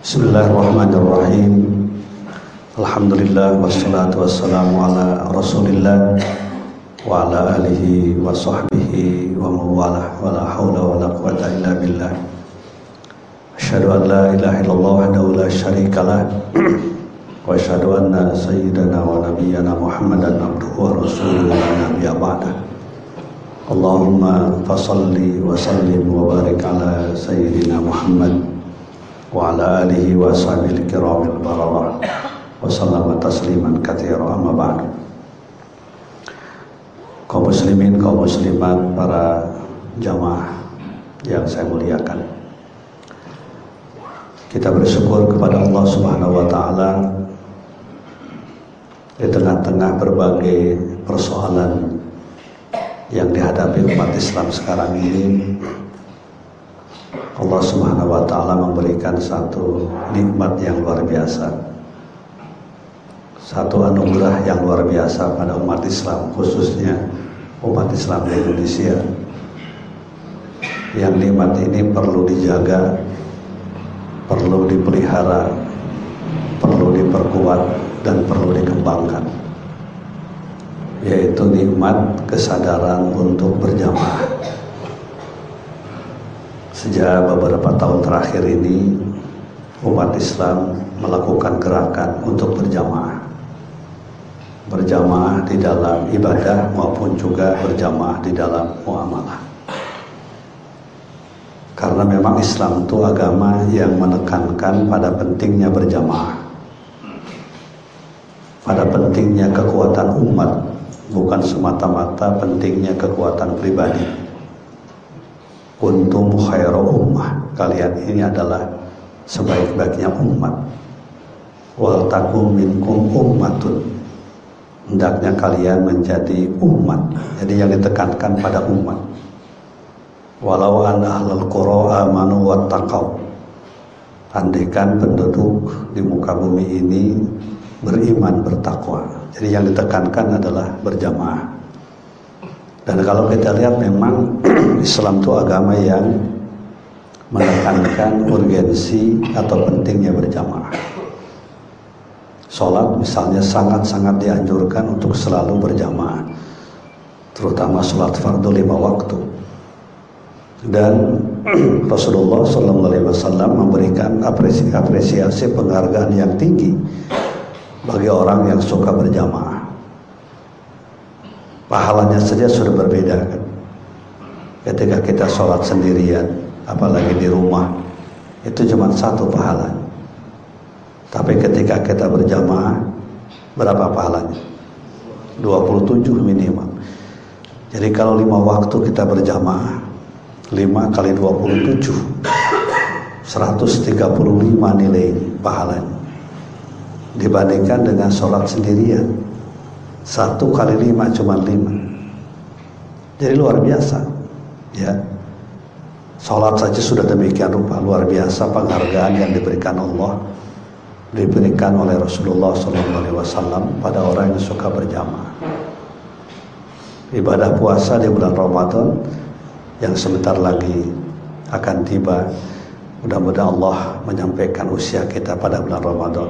Bismillahirrahmanirrahim Alhamdulillah wassalatu wassalamu ala rasulillah وعلى آله وصحبه ومن والاه ولا حول ولا قوة إلا بالله. أشهد أن لا إله إلا الله وحده لا شريك له وأشهد أن سيدنا ونبينا محمدا عبده ورسوله لا نبي بعده. اللهم فصل وسلم وبارك على سيدنا محمد وعلى آله وصحبه الكرام البررة وسلم تسليما كثيرا أما بعد. Kaum muslimin, kaum muslimat, para jamaah yang saya muliakan. Kita bersyukur kepada Allah Subhanahu wa taala di tengah-tengah berbagai persoalan yang dihadapi umat Islam sekarang ini Allah Subhanahu wa taala memberikan satu nikmat yang luar biasa. Satu anugerah yang luar biasa pada umat Islam khususnya umat Islam di Indonesia. Yang nikmat ini perlu dijaga, perlu dipelihara, perlu diperkuat dan perlu dikembangkan. Yaitu nikmat kesadaran untuk berjamaah Sejak beberapa tahun terakhir ini umat Islam melakukan gerakan untuk berjamaah. Berjamaah di dalam ibadah maupun juga berjamaah di dalam muamalah. Karena memang Islam itu agama yang menekankan pada pentingnya berjamaah. Pada pentingnya kekuatan umat, bukan semata-mata pentingnya kekuatan pribadi kuntum khairu ummah kalian ini adalah sebaik-baiknya umat wal takum minkum ummatun hendaknya kalian menjadi umat jadi yang ditekankan pada umat. Walau an ahlul qura amanu wattaqau andaikan penduduk di muka bumi ini beriman bertakwa. Jadi yang ditekankan adalah berjamaah. Dan kalau kita lihat memang Islam itu agama yang menekankan urgensi atau pentingnya berjamaah. Sholat misalnya sangat-sangat dianjurkan untuk selalu berjamaah, terutama sholat fardu lima waktu. Dan Rasulullah SAW memberikan apresiasi, apresiasi penghargaan yang tinggi bagi orang yang suka berjamaah. Pahalanya saja sudah berbeda kan? Ketika kita sholat sendirian apalagi di rumah itu cuma satu pahala tapi ketika kita berjamaah berapa pahalanya 27 minimal jadi kalau lima waktu kita berjamaah 5 kali 27 135 nilai pahalanya dibandingkan dengan sholat sendirian satu kali lima cuma lima. Jadi luar biasa. Ya. Salat saja sudah demikian rupa luar biasa penghargaan yang diberikan Allah diberikan oleh Rasulullah SAW pada orang yang suka berjamaah. Ibadah puasa di bulan Ramadan yang sebentar lagi akan tiba. Mudah-mudahan Allah menyampaikan usia kita pada bulan Ramadan.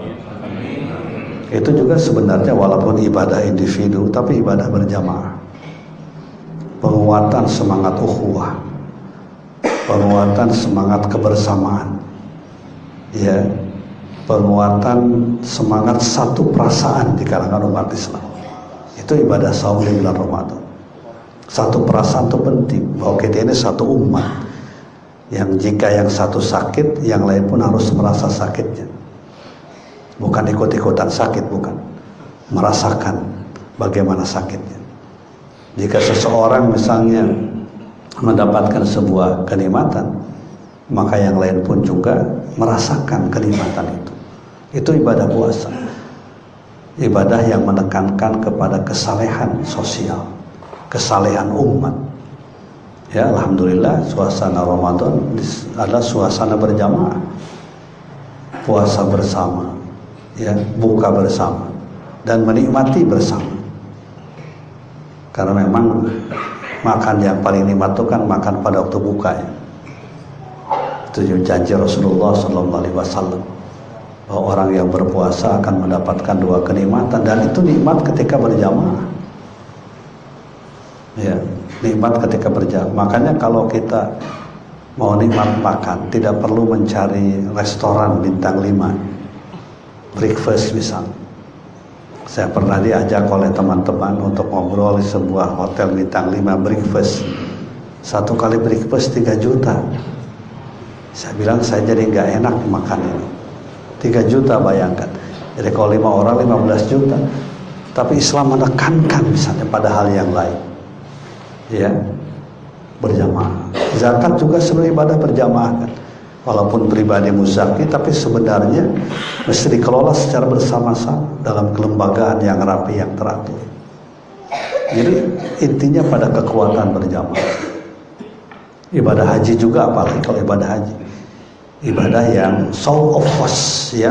Itu juga sebenarnya walaupun ibadah individu tapi ibadah berjamaah. Penguatan semangat ukhuwah. Penguatan semangat kebersamaan. Ya penguatan semangat satu perasaan di kalangan umat Islam itu ibadah saum di bulan Ramadan. Satu perasaan itu penting. Bahwa kita ini satu umat. Yang jika yang satu sakit yang lain pun harus merasa sakitnya. Bukan ikut-ikutan sakit bukan. Merasakan bagaimana sakitnya. Jika seseorang misalnya mendapatkan sebuah kenikmatan maka yang lain pun juga merasakan kenikmatan itu itu ibadah puasa ibadah yang menekankan kepada kesalehan sosial kesalehan umat Ya, alhamdulillah suasana Ramadan adalah suasana berjamaah. Puasa bersama, ya, buka bersama dan menikmati bersama. Karena memang makan yang paling nikmat itu kan makan pada waktu buka ya. Itu janji Rasulullah Sallallahu Alaihi Wasallam bahwa orang yang berpuasa akan mendapatkan dua kenikmatan dan itu nikmat ketika berjamaah. Ya, nikmat ketika berjamaah. Makanya kalau kita mau nikmat makan, tidak perlu mencari restoran bintang lima, breakfast misalnya. Saya pernah diajak oleh teman-teman untuk ngobrol di sebuah hotel bintang lima breakfast. Satu kali breakfast 3 juta. Saya bilang saya jadi nggak enak makan ini. 3 juta bayangkan. Jadi kalau lima orang 15 juta. Tapi Islam menekankan misalnya pada hal yang lain. Ya. Berjamaah. Zakat juga sebenarnya ibadah berjamaah kan. Walaupun pribadi muzaki tapi sebenarnya mesti dikelola secara bersama-sama dalam kelembagaan yang rapi yang teratur. Jadi intinya pada kekuatan berjamaah. Ibadah haji juga apalagi kalau ibadah haji. Ibadah yang show of force ya.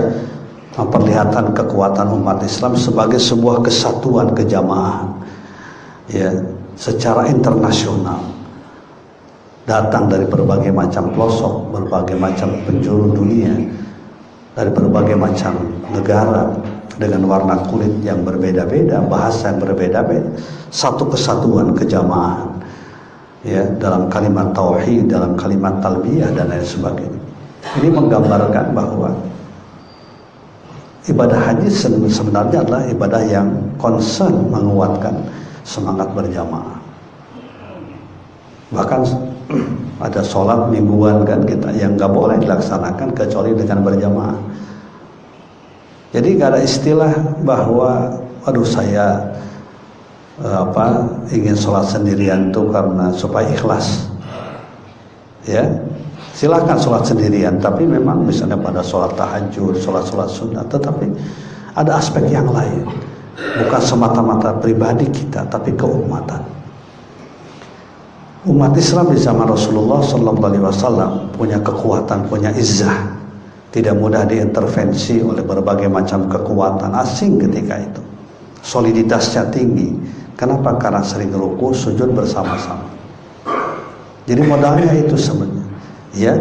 Memperlihatkan kekuatan umat Islam sebagai sebuah kesatuan kejamaah ya. Secara internasional. Datang dari berbagai macam pelosok, berbagai macam penjuru dunia, dari berbagai macam negara dengan warna kulit yang berbeda-beda, bahasa yang berbeda-beda, satu kesatuan kejamaah ya dalam kalimat tauhid, dalam kalimat talbiyah dan lain sebagainya. Ini menggambarkan bahwa ibadah haji sebenarnya adalah ibadah yang concern menguatkan semangat berjamaah. Bahkan ada sholat mingguan kan kita yang nggak boleh dilaksanakan kecuali dengan berjamaah. Jadi nggak ada istilah bahwa, aduh saya apa ingin sholat sendirian tuh karena supaya ikhlas. Ya, silahkan sholat sendirian tapi memang misalnya pada sholat tahajud sholat-sholat sunnah tetapi ada aspek yang lain. Bukan semata-mata pribadi kita tapi keumatan. Umat Islam di zaman Rasulullah Sallallahu Alaihi Wasallam punya kekuatan punya izah tidak mudah diintervensi oleh berbagai macam kekuatan asing ketika itu. Soliditasnya tinggi kenapa? Karena sering ruku sujud bersama-sama. Jadi modalnya itu sebenarnya. Ya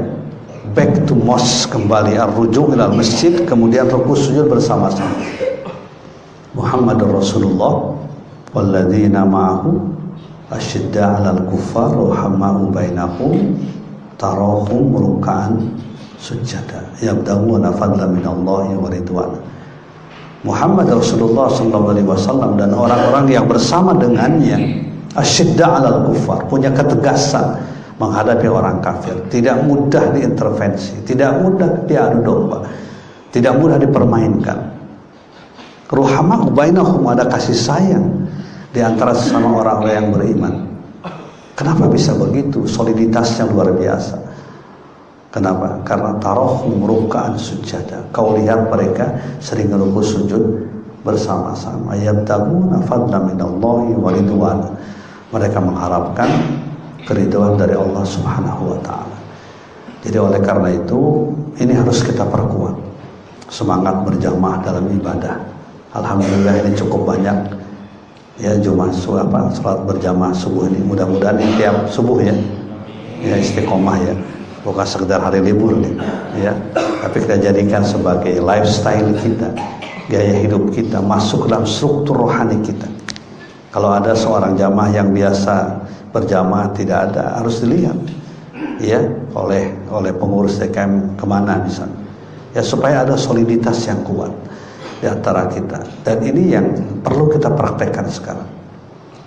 back to mosque kembali ar-rujuk ila masjid kemudian rukuk sujud bersama-sama. Muhammad Rasulullah walladzina ma'ahu asyidda 'alal kuffar rahamau bainahum tarahum ruk'an sujada yabdaguna fadlan minallahi wa ridwan Muhammad Rasulullah sallallahu alaihi wasallam dan orang-orang yang bersama dengannya asyidda 'alal kuffar punya ketegasan menghadapi orang kafir. Tidak mudah diintervensi tidak mudah diadu domba tidak mudah dipermainkan. Ruhama bainahum ada kasih sayang di antara sesama orang-orang yang beriman. Kenapa bisa begitu? Soliditasnya luar biasa kenapa? Karena tarohum rukaan sujada. Kau lihat mereka sering ruku sujud bersama-sama. Yabtaguna fadla minallahi wa mereka mengharapkan keridhaan dari Allah Subhanahu wa taala. Jadi oleh karena itu ini harus kita perkuat. Semangat berjamaah dalam ibadah. Alhamdulillah ini cukup banyak. Ya Jumat apa salat berjamaah subuh ini. Mudah-mudahan ini tiap subuh ya. Ya istiqomah ya bukan sekedar hari libur nih ya. Tapi kita jadikan sebagai lifestyle kita gaya hidup kita masuk dalam struktur rohani kita. Kalau ada seorang jamaah yang biasa berjamaah tidak ada harus dilihat ya oleh oleh pengurus DKM ke mana misalnya. Ya supaya ada soliditas yang kuat di antara kita. Dan ini yang perlu kita praktekkan sekarang.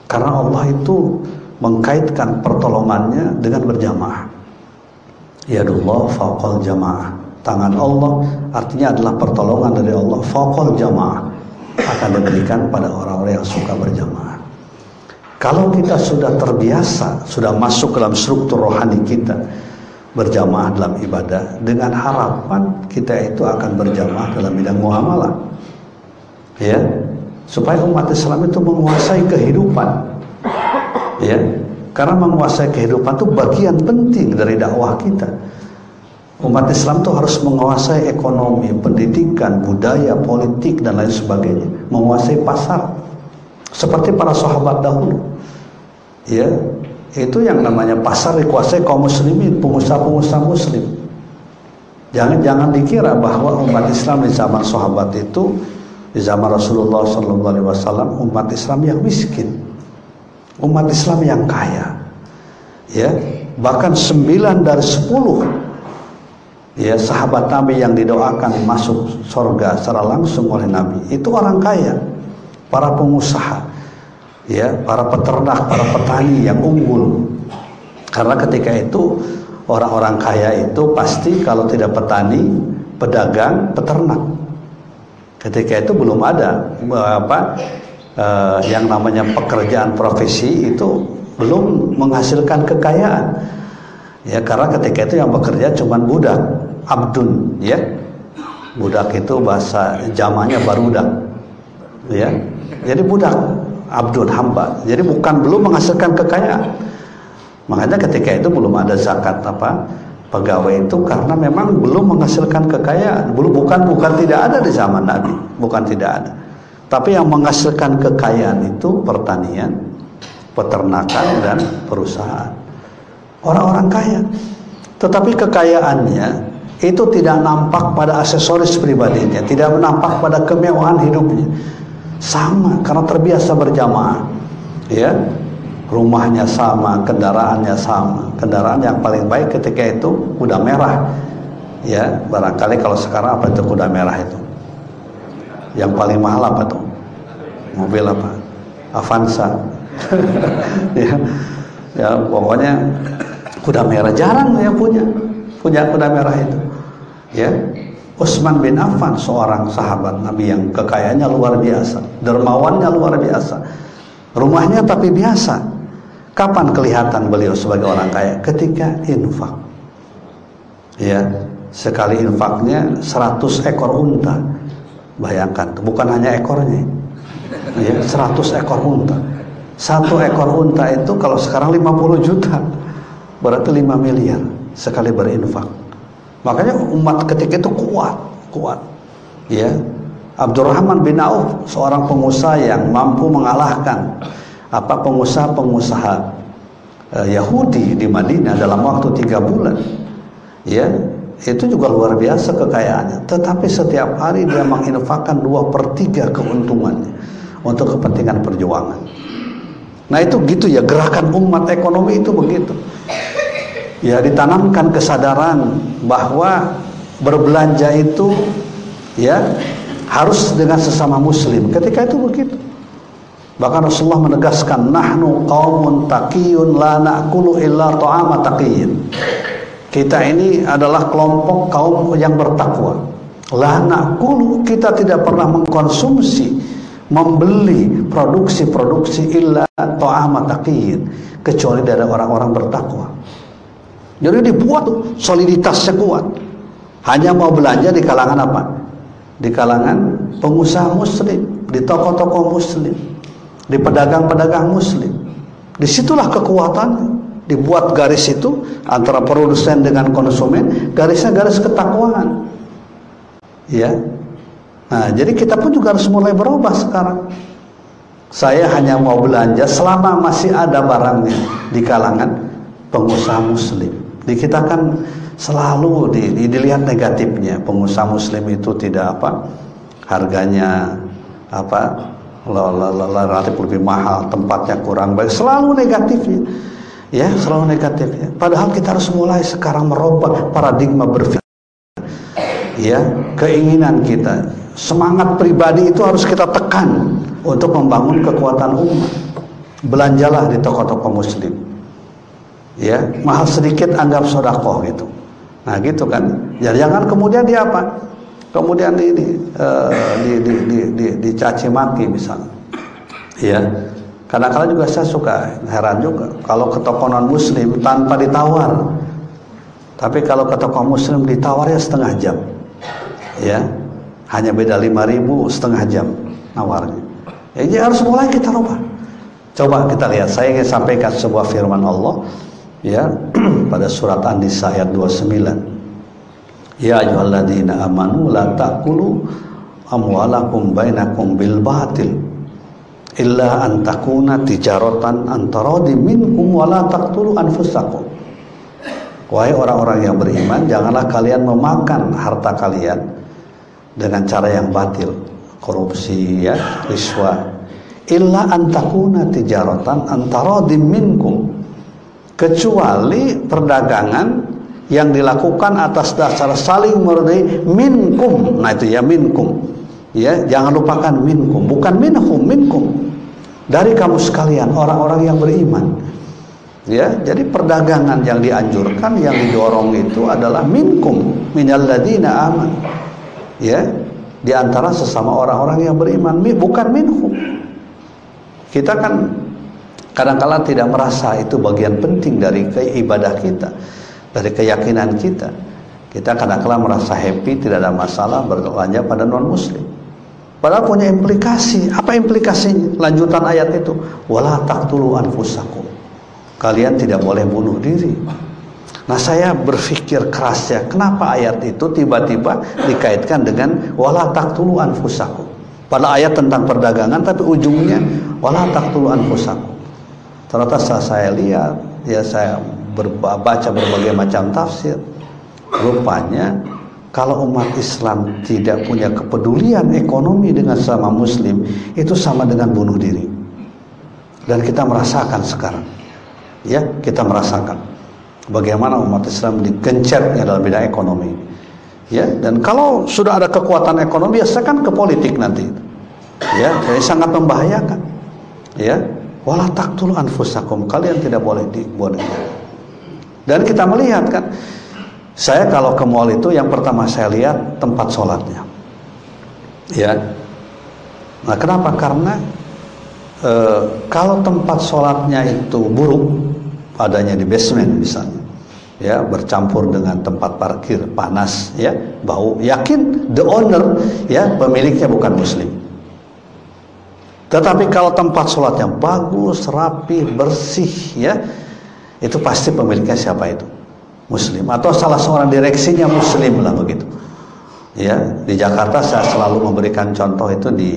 Karena Allah itu mengkaitkan pertolongannya dengan berjamaah ya Allah faqal jamaah. Tangan Allah artinya adalah pertolongan dari Allah faqal jamaah. Akan diberikan pada orang-orang yang suka berjamaah. Kalau kita sudah terbiasa, sudah masuk dalam struktur rohani kita, berjamaah dalam ibadah, dengan harapan kita itu akan berjamaah dalam bidang muamalah. Ya, supaya umat Islam itu menguasai kehidupan. Ya, Karena menguasai kehidupan itu bagian penting dari dakwah kita. Umat Islam itu harus menguasai ekonomi, pendidikan, budaya, politik dan lain sebagainya, menguasai pasar. Seperti para sahabat dahulu. Ya, itu yang namanya pasar dikuasai kaum muslimin, pengusaha-pengusaha muslim. Jangan jangan dikira bahwa umat Islam di zaman sahabat itu di zaman Rasulullah SAW umat Islam yang miskin, umat Islam yang kaya, ya bahkan sembilan dari sepuluh ya sahabat Nabi yang didoakan masuk surga secara langsung oleh Nabi itu orang kaya, para pengusaha, ya para peternak, para petani yang unggul. Karena ketika itu orang-orang kaya itu pasti kalau tidak petani, pedagang, peternak. Ketika itu belum ada apa eh, yang namanya pekerjaan profesi itu belum menghasilkan kekayaan. Ya karena ketika itu yang bekerja cuma budak, abdun, ya. Budak itu bahasa jamanya barudak. Ya. Jadi budak, abdun hamba. Jadi bukan belum menghasilkan kekayaan. Makanya ketika itu belum ada zakat apa pegawai itu karena memang belum menghasilkan kekayaan. Belum bukan bukan tidak ada di zaman Nabi, bukan tidak ada. Tapi yang menghasilkan kekayaan itu pertanian, peternakan dan perusahaan. Orang-orang kaya. Tetapi kekayaannya itu tidak nampak pada aksesoris pribadinya, tidak nampak pada kemewahan hidupnya. Sama karena terbiasa berjamaah. Ya, rumahnya sama, kendaraannya sama. Kendaraan yang paling baik ketika itu kuda merah. Ya, barangkali kalau sekarang apa itu kuda merah itu? Yang paling mahal apa tuh? Mobil apa? Avanza. ya. Ya, pokoknya kuda merah jarang yang punya. Punya kuda merah itu. Ya. Utsman bin Affan seorang sahabat Nabi yang kekayaannya luar biasa, dermawannya luar biasa. Rumahnya tapi biasa, Kapan kelihatan beliau sebagai orang kaya? Ketika infak. Ya, sekali infaknya 100 ekor unta. Bayangkan, bukan hanya ekornya. Ya, 100 ekor unta. Satu ekor unta itu kalau sekarang 50 juta. Berarti 5 miliar sekali berinfak. Makanya umat ketika itu kuat, kuat. Ya. Abdurrahman bin Auf seorang pengusaha yang mampu mengalahkan apa pengusaha-pengusaha uh, Yahudi di Madinah dalam waktu tiga bulan ya itu juga luar biasa kekayaannya. Tetapi setiap hari dia menginfakkan dua per tiga keuntungannya untuk kepentingan perjuangan. Nah itu gitu ya gerakan umat ekonomi itu begitu. Ya ditanamkan kesadaran bahwa berbelanja itu ya harus dengan sesama muslim. Ketika itu begitu. Bahkan Rasulullah menegaskan nahnu qaumun taqiyun la na'kulu illa ta'ama taqiyyin. Kita ini adalah kelompok kaum yang bertakwa. La na'kulu kita tidak pernah mengkonsumsi membeli produksi-produksi illa ta'ama taqiyyin kecuali dari orang-orang bertakwa. Jadi dibuat soliditasnya kuat. Hanya mau belanja di kalangan apa? Di kalangan pengusaha muslim, di toko-toko muslim di pedagang-pedagang muslim. Di situlah kekuatan dibuat garis itu antara produsen dengan konsumen, garisnya garis ketakwaan. Ya. Nah, jadi kita pun juga harus mulai berubah sekarang. Saya hanya mau belanja selama masih ada barangnya di kalangan pengusaha muslim. Di kita kan selalu di, di, dilihat negatifnya pengusaha muslim itu tidak apa harganya apa relatif lebih mahal, tempatnya kurang baik, selalu negatifnya. Ya, selalu negatifnya. Padahal kita harus mulai sekarang merubah paradigma berpikir. Ya, keinginan kita, semangat pribadi itu harus kita tekan untuk membangun kekuatan umat. Belanjalah di toko-toko muslim. Ya, mahal sedikit anggap sodakoh gitu. Nah gitu kan. Jadi ya, jangan kemudian dia apa? kemudian di, di, uh, di, di, di, di, dicaci maki misalnya ya kadang-kadang juga saya suka heran juga. Kalau ke muslim tanpa ditawar. Tapi kalau ke toko muslim ditawar ya setengah jam. Ya hanya beda lima ribu setengah jam nawarnya. Ya, jadi harus mulai kita rubah Coba kita lihat, saya ingin sampaikan sebuah firman Allah ya pada surat An-Nisa ayat 29. Ya ayyuhalladzina amanu la ta'kulu amwalakum bainakum bil batil illa an takuna tijaratan antaradi minkum wa la taqtulu anfusakum. Wahai orang-orang yang beriman, janganlah kalian memakan harta kalian dengan cara yang batil, korupsi ya, riswa, illa antakuna tijaratan antara diminkum kecuali perdagangan yang dilakukan atas dasar saling meridai minkum. Nah itu ya minkum. Ya jangan lupakan minkum bukan minhum minkum dari kamu sekalian orang-orang yang beriman ya jadi perdagangan yang dianjurkan yang didorong itu adalah minkum minalladina aman ya di antara sesama orang-orang yang beriman bukan minhum kita kan kadang-kala tidak merasa itu bagian penting dari ibadah kita, dari keyakinan kita. Kita kadang-kala merasa happy, tidak ada masalah berbelanja pada non-muslim. Padahal punya implikasi. Apa implikasinya? Lanjutan ayat itu. Wala taqtulu anfusakum. Kalian tidak boleh bunuh diri. Nah saya berpikir keras ya, kenapa ayat itu tiba-tiba dikaitkan dengan wala taqtulu anfusakum. Pada ayat tentang perdagangan tapi ujungnya wala taqtulu anfusakum. Ternyata setelah saya lihat, ya saya baca berbagai macam tafsir. Rupanya kalau umat Islam tidak punya kepedulian ekonomi dengan sama muslim, itu sama dengan bunuh diri. Dan kita merasakan sekarang. Ya, kita merasakan bagaimana umat Islam digencetnya dalam bidang ekonomi ya dan kalau sudah ada kekuatan ekonomi biasakan ke politik nanti ya jadi sangat membahayakan ya wala taqtul anfusakum kalian tidak boleh dibunuh dan kita melihat kan saya kalau ke mall itu yang pertama saya lihat tempat sholatnya. Ya. Nah kenapa? Karena e, kalau tempat sholatnya itu buruk adanya di basement misalnya ya bercampur dengan tempat parkir panas ya bau yakin the owner ya pemiliknya bukan muslim. Tetapi kalau tempat sholatnya bagus rapi bersih ya itu pasti pemiliknya siapa itu muslim atau salah seorang direksinya muslim lah begitu ya di Jakarta saya selalu memberikan contoh itu di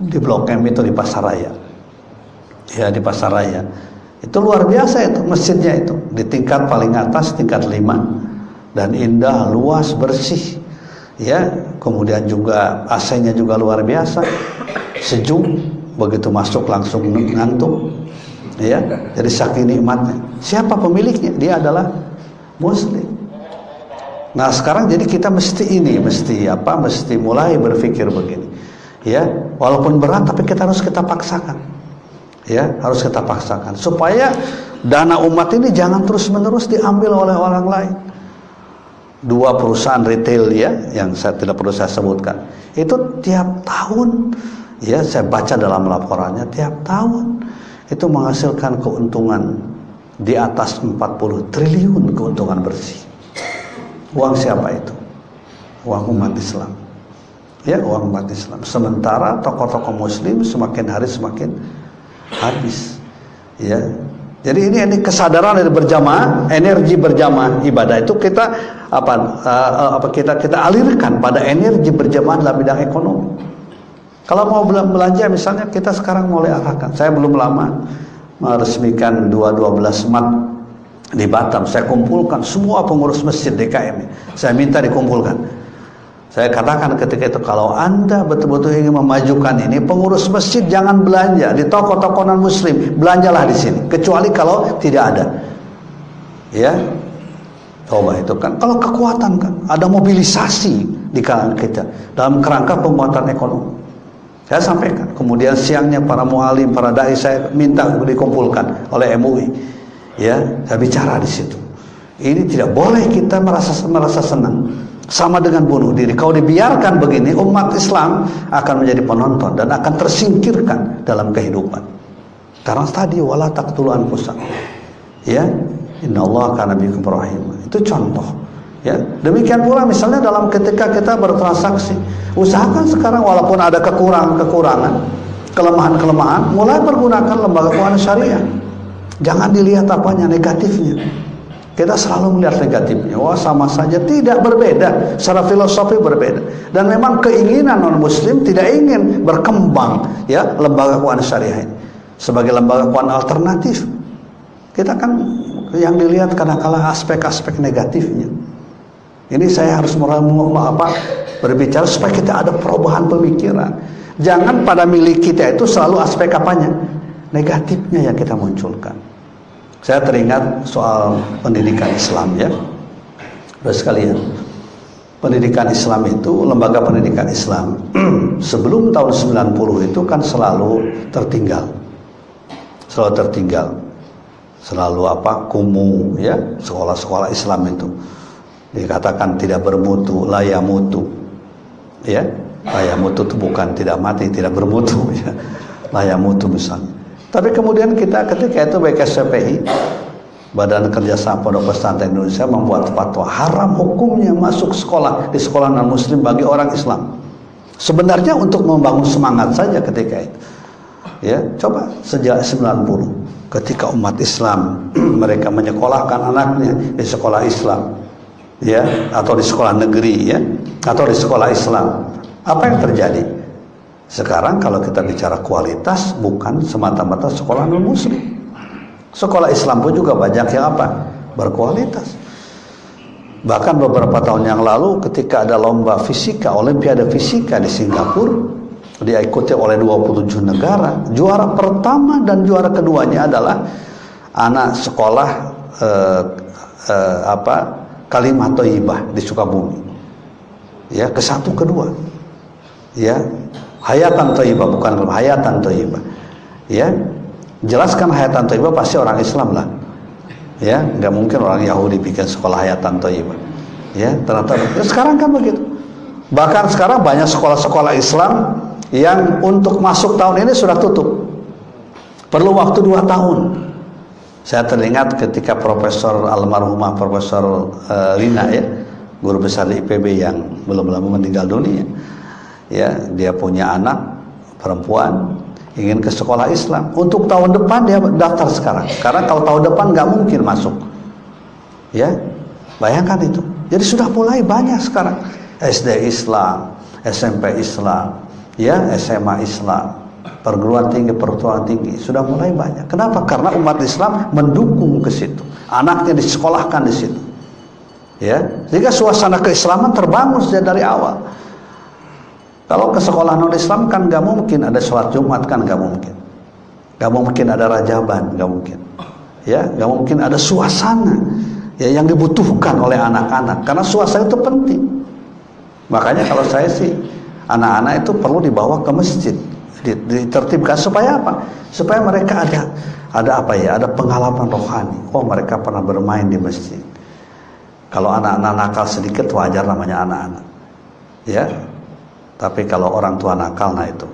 di Blok M itu di Pasaraya ya di Pasaraya itu luar biasa itu masjidnya itu di tingkat paling atas tingkat lima dan indah, luas, bersih. Ya, kemudian juga AC-nya juga luar biasa. Sejuk, begitu masuk langsung ngantuk. Ya, jadi saking nikmatnya. Siapa pemiliknya? Dia adalah muslim. Nah, sekarang jadi kita mesti ini, mesti apa? Mesti mulai berpikir begini. Ya, walaupun berat tapi kita harus kita paksakan ya harus kita paksakan supaya dana umat ini jangan terus-menerus diambil oleh orang lain. Dua perusahaan retail ya yang saya tidak perlu saya sebutkan. Itu tiap tahun ya saya baca dalam laporannya tiap tahun itu menghasilkan keuntungan di atas 40 triliun keuntungan bersih. Uang siapa itu? Uang umat Islam. Ya, uang umat Islam. Sementara tokoh-tokoh muslim semakin hari semakin habis ya jadi ini ini kesadaran dari berjamaah energi berjamaah ibadah itu kita apa uh, apa kita kita alirkan pada energi berjamaah dalam bidang ekonomi kalau mau belanja misalnya kita sekarang mulai arahkan saya belum lama meresmikan 212 mat di Batam. Saya kumpulkan semua pengurus masjid DKM saya minta dikumpulkan. Saya katakan ketika itu kalau anda betul-betul ingin memajukan ini pengurus masjid jangan belanja di toko-toko non muslim. Belanjalah di sini kecuali kalau tidak ada. Ya? Coba itu kan. Kalau kekuatan kan ada mobilisasi di kalangan kita dalam kerangka penguatan ekonomi saya sampaikan kemudian siangnya para mualim para dai saya minta dikumpulkan oleh MUI ya saya bicara di situ ini tidak boleh kita merasa merasa senang sama dengan bunuh diri. Kalau dibiarkan begini, umat Islam akan menjadi penonton dan akan tersingkirkan dalam kehidupan. Karena tadi wala taqtulu anfusakum. Ya, innallaha kana bikum rahim. Itu contoh. Ya, demikian pula misalnya dalam ketika kita bertransaksi, usahakan sekarang walaupun ada kekurangan-kekurangan, kelemahan-kelemahan, mulai menggunakan lembaga keuangan syariah. Jangan dilihat apanya negatifnya. Kita selalu melihat negatifnya. Wah sama saja tidak berbeda. Secara filosofi berbeda. Dan memang keinginan non Muslim tidak ingin berkembang ya lembaga keuangan syariah ini sebagai lembaga keuangan alternatif. Kita kan yang dilihat kadang-kala aspek-aspek negatifnya. Ini saya harus apa, berbicara supaya kita ada perubahan pemikiran. Jangan pada milik kita itu selalu aspek apanya? Negatifnya yang kita munculkan. Saya teringat soal pendidikan Islam ya. Bapak sekalian, pendidikan Islam itu, lembaga pendidikan Islam sebelum tahun 90 itu kan selalu tertinggal. Selalu tertinggal. Selalu apa? kumuh ya, sekolah-sekolah Islam itu dikatakan tidak bermutu, layak mutu. Ya, layak mutu itu bukan tidak mati, tidak bermutu ya. Layak mutu misalnya. Tapi kemudian kita ketika itu BKSPI Badan Kerjasama Pondok Pesantren Indonesia membuat fatwa haram hukumnya masuk sekolah di sekolah non muslim bagi orang Islam. Sebenarnya untuk membangun semangat saja ketika itu. Ya, coba sejak 90 ketika umat Islam mereka menyekolahkan anaknya di sekolah Islam ya atau di sekolah negeri ya atau di sekolah Islam. Apa yang terjadi? Sekarang kalau kita bicara kualitas bukan semata-mata sekolah non muslim. Sekolah Islam pun juga banyak yang apa? Berkualitas. Bahkan beberapa tahun yang lalu ketika ada lomba fisika, olimpiade fisika di Singapura, diikuti oleh 27 negara, juara pertama dan juara keduanya adalah anak sekolah eh, eh, apa kalimat thayyibah di Sukabumi. Ya, ke satu kedua. Ya, hayatan thayyibah bukan hayatan thayyibah. Ya. Jelaskan hayatan thayyibah pasti orang Islam lah. Ya, nggak mungkin orang Yahudi bikin sekolah hayatan thayyibah. Ya, ternyata ya sekarang kan begitu. Bahkan sekarang banyak sekolah-sekolah Islam yang untuk masuk tahun ini sudah tutup. Perlu waktu dua tahun. Saya teringat ketika Profesor almarhumah Profesor uh, Rina ya, guru besar di IPB yang belum lama meninggal dunia ya dia punya anak perempuan ingin ke sekolah Islam. Untuk tahun depan dia daftar sekarang. Karena kalau tahun depan nggak mungkin masuk. Ya bayangkan itu. Jadi sudah mulai banyak sekarang. SD Islam SMP Islam ya SMA Islam perguruan tinggi perguruan tinggi sudah mulai banyak. Kenapa? Karena umat Islam mendukung ke situ. Anaknya disekolahkan di situ. Ya? Sehingga suasana keislaman terbangun sejak dari awal. Kalau ke sekolah non Islam kan nggak mungkin ada sholat Jumat kan nggak mungkin, nggak mungkin ada rajaban nggak mungkin, ya? Nggak mungkin ada suasana ya yang dibutuhkan oleh anak-anak. Karena suasana itu penting. Makanya kalau saya sih anak-anak itu perlu dibawa ke masjid, ditertibkan supaya apa? Supaya mereka ada ada apa ya? Ada pengalaman rohani. Oh mereka pernah bermain di masjid. Kalau anak-anak nakal sedikit wajar namanya anak-anak. Ya, tapi kalau orang tua nakal nah itu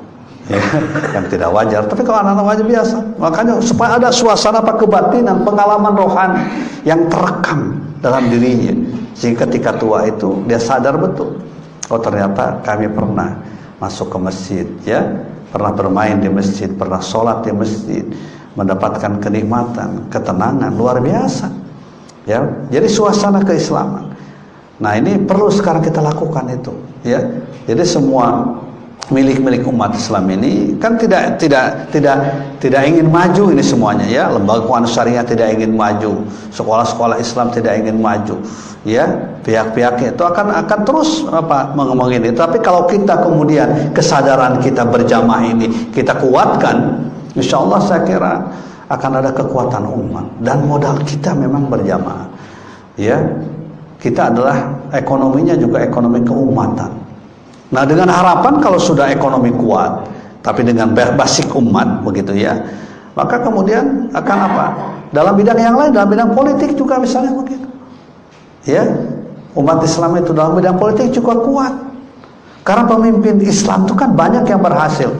ya, yang tidak wajar. Tapi kalau anak-anak wajar biasa. Makanya supaya ada suasana apa kebatinan, pengalaman rohani yang terekam dalam dirinya. Sehingga ketika tua itu dia sadar betul. Oh ternyata kami pernah masuk ke masjid ya, pernah bermain di masjid, pernah sholat di masjid, mendapatkan kenikmatan, ketenangan luar biasa. Ya, jadi suasana keislaman. Nah ini perlu sekarang kita lakukan itu, ya. Jadi semua milik-milik umat Islam ini kan tidak tidak tidak tidak ingin maju ini semuanya ya. Lembaga keuangan syariah tidak ingin maju. Sekolah-sekolah Islam tidak ingin maju ya. Pihak-pihak itu akan akan terus apa mengomong ini. Tapi kalau kita kemudian kesadaran kita berjamaah ini kita kuatkan insya Allah saya kira akan ada kekuatan umat dan modal kita memang berjamaah ya. Kita adalah ekonominya juga ekonomi keumatan. Nah dengan harapan kalau sudah ekonomi kuat, tapi dengan basic umat begitu ya, maka kemudian akan apa? Dalam bidang yang lain, dalam bidang politik juga misalnya begitu. Ya, umat Islam itu dalam bidang politik juga kuat. Karena pemimpin Islam itu kan banyak yang berhasil.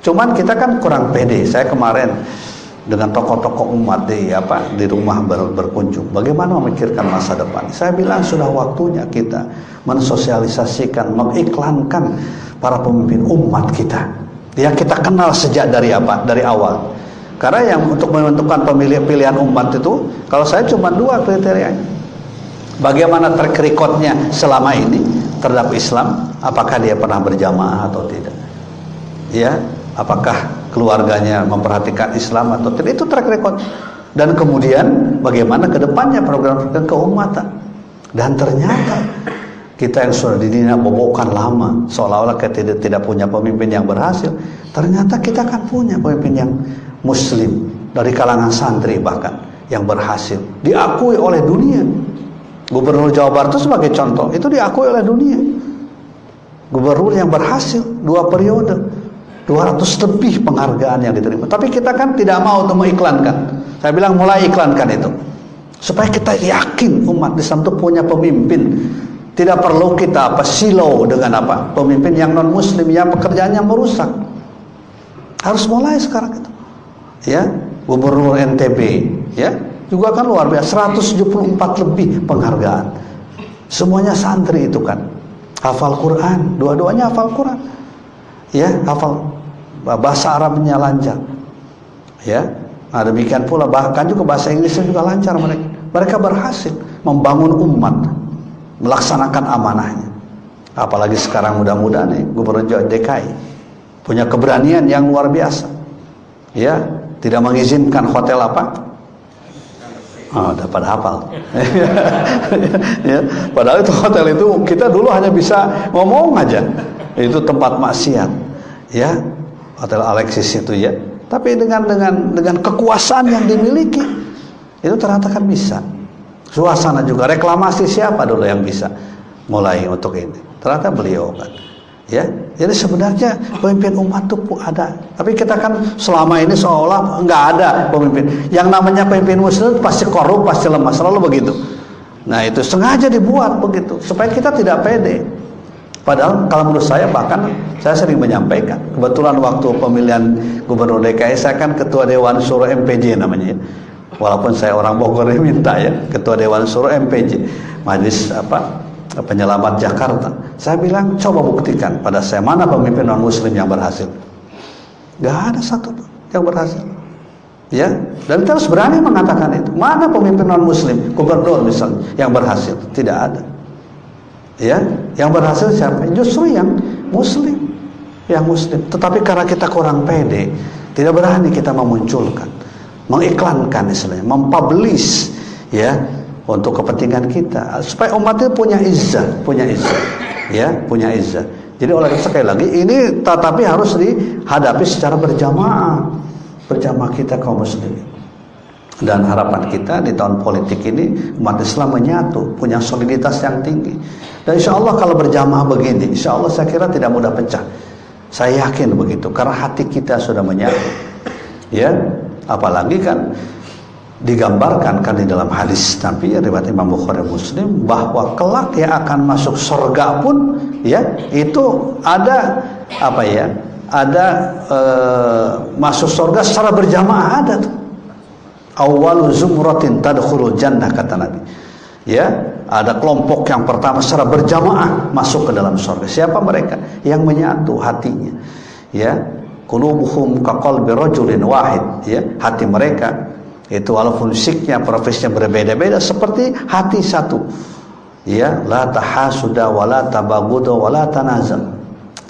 Cuman kita kan kurang pede. Saya kemarin dengan tokoh-tokoh umat di apa di rumah ber, berkunjung. Bagaimana memikirkan masa depan? Saya bilang sudah waktunya kita mensosialisasikan, mengiklankan para pemimpin umat kita. Yang kita kenal sejak dari apa? Dari awal. Karena yang untuk menentukan pemilih pilihan umat itu, kalau saya cuma dua kriteria. Bagaimana track recordnya selama ini terhadap Islam? Apakah dia pernah berjamaah atau tidak? Ya, apakah keluarganya memperhatikan Islam atau tidak? Itu track record. Dan kemudian bagaimana ke depannya program-program keumatan? Dan ternyata kita yang sudah didina bobokan lama, seolah-olah kita tidak, punya pemimpin yang berhasil. Ternyata kita kan punya pemimpin yang muslim dari kalangan santri bahkan yang berhasil diakui oleh dunia gubernur Jawa Barat itu sebagai contoh itu diakui oleh dunia gubernur yang berhasil dua periode 200 lebih penghargaan yang diterima. Tapi kita kan tidak mau untuk mengiklankan. Saya bilang mulai iklankan itu. Supaya kita yakin umat Islam itu punya pemimpin. Tidak perlu kita apa silo dengan apa. Pemimpin yang non muslim yang pekerjaannya merusak. Harus mulai sekarang itu. Ya gubernur NTB ya juga kan luar biasa. 174 lebih penghargaan. Semuanya santri itu kan. Hafal Quran dua-duanya hafal Quran ya hafal bahasa Arabnya lancar ya nah, demikian pula bahkan juga bahasa Inggrisnya juga lancar mereka mereka berhasil membangun umat melaksanakan amanahnya apalagi sekarang mudah-mudahan nih gubernur DKI punya keberanian yang luar biasa ya tidak mengizinkan hotel apa? Oh, dapat hafal. ya, padahal itu hotel itu kita dulu hanya bisa ngomong aja. Itu tempat maksiat. Ya, Hotel Alexis itu ya. Tapi dengan dengan dengan kekuasaan yang dimiliki itu ternyata kan bisa. Suasana juga reklamasi siapa dulu yang bisa mulai untuk ini. Ternyata beliau kan. Ya, jadi sebenarnya pemimpin umat itu ada. Tapi kita kan selama ini seolah nggak ada pemimpin. Yang namanya pemimpin muslim pasti korup, pasti lemah, selalu begitu. Nah itu sengaja dibuat begitu supaya kita tidak pede. Padahal kalau menurut saya bahkan saya sering menyampaikan. Kebetulan waktu pemilihan gubernur DKI saya kan ketua Dewan Suro MPJ namanya. Ya. Walaupun saya orang Bogor yang minta ya, ketua Dewan Suro MPJ. Majelis apa penyelamat Jakarta. Saya bilang coba buktikan pada saya mana pemimpin non muslim yang berhasil. Gak ada satu yang berhasil. Ya, dan harus berani mengatakan itu. Mana pemimpin non muslim, gubernur misalnya yang berhasil? Tidak ada. Ya, yang berhasil siapa? Justru yang muslim, yang muslim. Tetapi karena kita kurang pede, tidak berani kita memunculkan, mengiklankan istilahnya, mempublish ya untuk kepentingan kita. Supaya umat itu punya izzah punya izzah ya punya izzah. Jadi oleh sekali lagi ini tetapi harus dihadapi secara berjamaah berjamaah kita kaum muslimin dan harapan kita di tahun politik ini umat Islam menyatu punya soliditas yang tinggi dan insya Allah kalau berjamaah begini insya Allah saya kira tidak mudah pecah. Saya yakin begitu karena hati kita sudah menyatu. Ya apalagi kan digambarkan kan di dalam hadis Nabi riwayat Imam Bukhari Muslim bahwa kelak yang akan masuk surga pun ya itu ada apa ya ada e, masuk surga secara berjamaah ada tuh. Awwalu zumratin tadkhulul jannah kata Nabi. Ya ada kelompok yang pertama secara berjamaah masuk ke dalam surga. Siapa mereka? Yang menyatu hatinya. Ya qulubuhum kaqalbi rajulin wahid. Ya hati mereka. Itu walaupun siknya profesinya berbeda-beda seperti hati satu. Ya la tahasuda wala tabagudu wala tanazal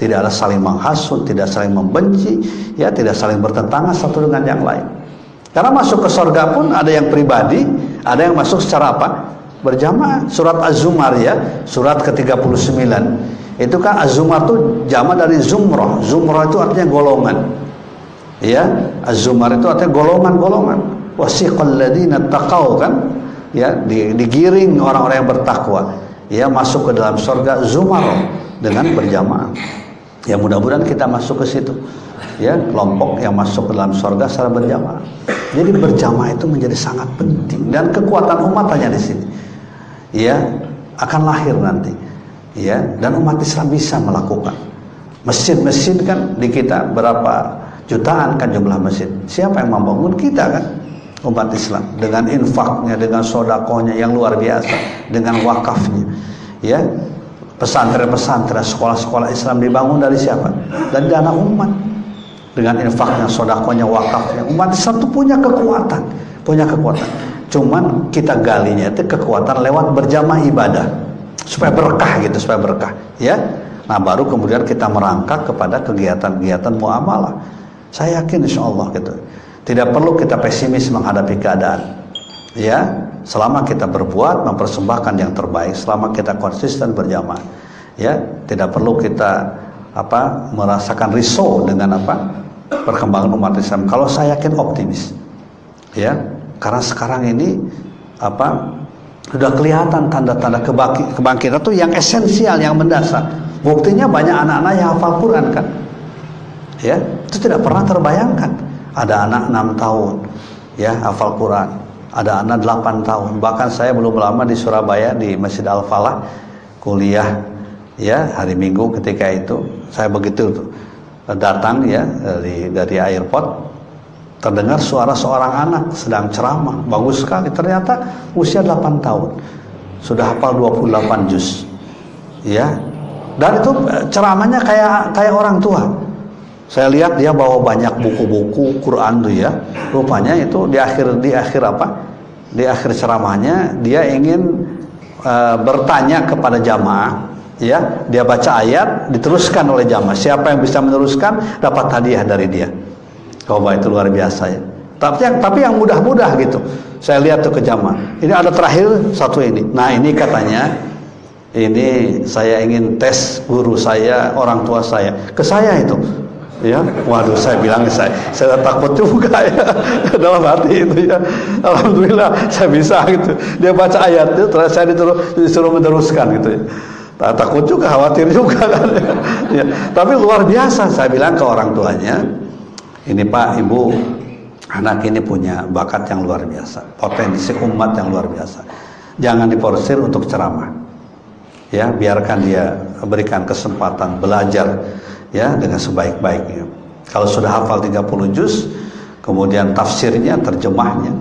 tidak ada saling menghasut tidak saling membenci ya tidak saling bertentangan satu dengan yang lain. Karena masuk ke surga pun ada yang pribadi ada yang masuk secara apa berjamaah. Surat az-zumar ya. Surat ke-39. Itu kan az-zumar itu jamaah dari zumrah? Zumrah itu artinya golongan. Ya az-zumar itu artinya golongan-golongan. Wasiqal ladina taqau kan? Ya digiring orang-orang yang bertakwa. Ya masuk ke dalam surga zumar dengan berjamaah. Ya mudah-mudahan kita masuk ke situ. Ya kelompok yang masuk ke dalam surga secara berjamaah. Jadi berjamaah itu menjadi sangat penting. Dan kekuatan umat hanya di sini ya akan lahir nanti. Ya dan umat Islam bisa melakukan. Masjid-masjid kan di kita berapa jutaan kan jumlah masjid. Siapa yang membangun kita kan umat Islam. Dengan infaknya, dengan sodakohnya yang luar biasa, dengan wakafnya, ya pesantren-pesantren, sekolah-sekolah Islam dibangun dari siapa? Dari dana umat, dengan infaknya, sodakonya, wakafnya. Umat Islam itu punya kekuatan, punya kekuatan. Cuman kita galinya itu kekuatan lewat berjamaah ibadah supaya berkah gitu, supaya berkah, ya. Nah baru kemudian kita merangkak kepada kegiatan-kegiatan muamalah. Saya yakin insya Allah gitu. Tidak perlu kita pesimis menghadapi keadaan. Ya, selama kita berbuat mempersembahkan yang terbaik, selama kita konsisten berjamaah. Ya, tidak perlu kita apa merasakan risau dengan apa perkembangan umat Islam. Kalau saya yakin optimis. Ya, karena sekarang ini apa sudah kelihatan tanda-tanda kebangkitan itu yang esensial, yang mendasar. Buktinya banyak anak-anak yang hafal Quran kan. Ya, itu tidak pernah terbayangkan. Ada anak 6 tahun ya hafal Quran. Ada anak 8 tahun. Bahkan saya belum lama di Surabaya di Masjid Al-Falah kuliah ya hari Minggu ketika itu saya begitu datang ya dari dari airport terdengar suara seorang anak sedang ceramah. Bagus sekali. Ternyata usia 8 tahun. Sudah hafal 28 juz. Ya. Dan itu eh, ceramahnya kayak kayak orang tua. Saya lihat dia bawa banyak buku-buku Quran tuh ya. Rupanya itu di akhir di akhir apa? Di akhir ceramahnya dia ingin uh, bertanya kepada jamaah ya. Dia baca ayat diteruskan oleh jamaah. Siapa yang bisa meneruskan dapat hadiah dari dia coba itu luar biasa ya tapi yang tapi yang mudah-mudah gitu saya lihat tuh ke jamaah ini ada terakhir satu ini nah ini katanya ini saya ingin tes guru saya, orang tua saya, ke saya itu. Ya, waduh saya bilang saya, saya takut juga ya dalam hati itu ya. Alhamdulillah saya bisa gitu. Dia baca ayat itu, terus saya disuruh, disuruh meneruskan gitu ya. takut juga, khawatir juga kan. ya. Tapi luar biasa saya bilang ke orang tuanya, ini Pak, Ibu, anak ini punya bakat yang luar biasa, potensi umat yang luar biasa. Jangan diporsir untuk ceramah ya. Biarkan dia berikan kesempatan belajar ya dengan sebaik-baiknya. Kalau sudah hafal 30 juz kemudian tafsirnya terjemahnya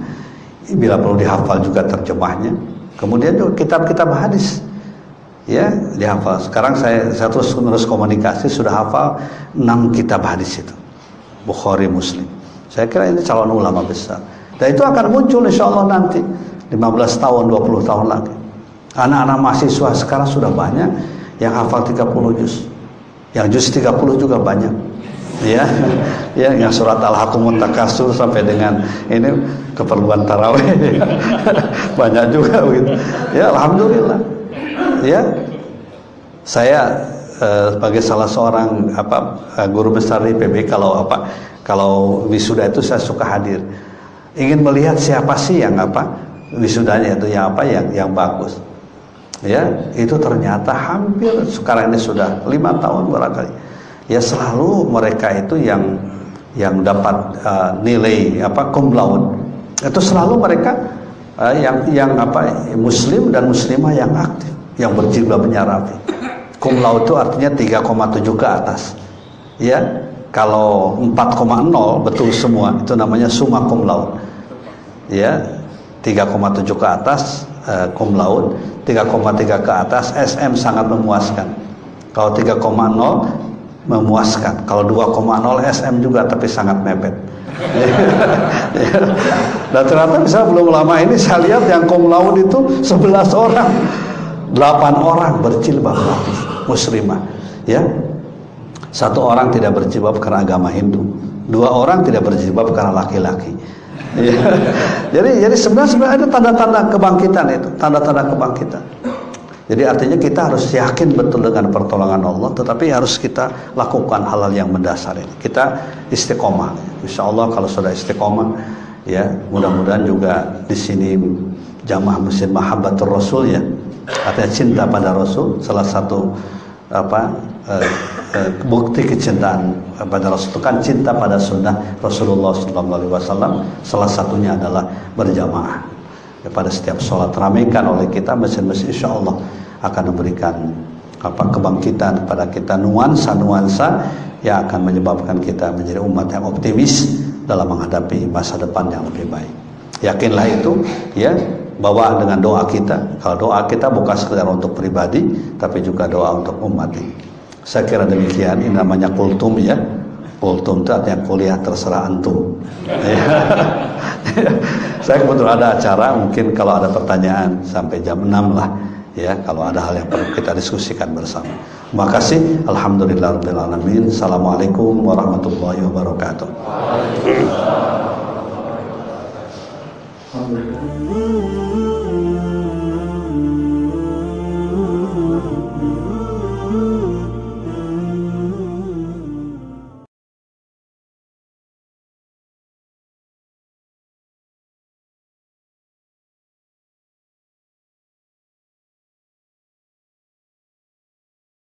bila perlu dihafal juga terjemahnya. Kemudian juga kitab-kitab hadis ya dihafal. Sekarang saya saya terus menerus komunikasi sudah hafal 6 kitab hadis itu Bukhari Muslim saya kira ini calon ulama besar dan itu akan muncul insya Allah nanti 15 tahun 20 tahun lagi Anak-anak mahasiswa sekarang sudah banyak yang hafal 30 juz. Yang juz 30 juga banyak. Ya, ya yang surat Al-Hakumun Takasur sampai dengan ini keperluan tarawih. banyak juga begitu. Ya, alhamdulillah. Ya. Saya eh, sebagai salah seorang apa eh, guru besar di PB kalau apa kalau wisuda itu saya suka hadir. Ingin melihat siapa sih yang apa wisudanya itu yang apa yang yang bagus. Ya itu ternyata hampir sekarang ini sudah lima tahun barangkali. Ya selalu mereka itu yang yang dapat uh, nilai apa cum laude. Itu selalu mereka uh, yang yang apa muslim dan muslimah yang aktif yang berjilbab menyarapi cum laude itu artinya 3,7 ke atas. Ya kalau 4,0 betul semua itu namanya summa cum laude ya 3,7 ke atas uh, cum laude 3,3 ke atas SM sangat memuaskan. Kalau 3,0 memuaskan. Kalau 2,0 SM juga tapi sangat mepet. Dan ternyata bisa belum lama ini saya lihat yang cum laude itu 11 orang. 8 orang berjilbab muslimah ya satu orang tidak berjilbab karena agama Hindu dua orang tidak berjilbab karena laki-laki Ya. jadi jadi sebenarnya sebenarnya ada tanda-tanda kebangkitan itu, tanda-tanda kebangkitan. Jadi artinya kita harus yakin betul dengan pertolongan Allah, tetapi harus kita lakukan hal-hal yang mendasar ini. Kita istiqomah. Insya Allah kalau sudah istiqomah, ya mudah-mudahan juga di sini jamaah masjid Mahabbatur Rasul ya, artinya cinta pada Rasul, salah satu apa eh, eh, bukti kecintaan pada Rasul. Itu kan cinta pada sunnah Rasulullah SAW salah satunya adalah berjamaah. Ya, pada setiap sholat ramaikan oleh kita mesin-mesin insya Allah akan memberikan apa kebangkitan kepada kita. Nuansa-nuansa yang akan menyebabkan kita menjadi umat yang optimis dalam menghadapi masa depan yang lebih baik. Yakinlah itu ya bawa dengan doa kita. Kalau doa kita bukan sekedar untuk pribadi, tapi juga doa untuk umat. Saya kira demikian. Ini namanya kultum ya. kultum itu artinya kuliah terserah antum saya kebetulan ada acara mungkin kalau ada pertanyaan sampai jam 6 lah ya kalau ada hal yang perlu kita diskusikan bersama terima kasih alhamdulillah alamin assalamualaikum warahmatullahi wabarakatuh Waalaikumsalam.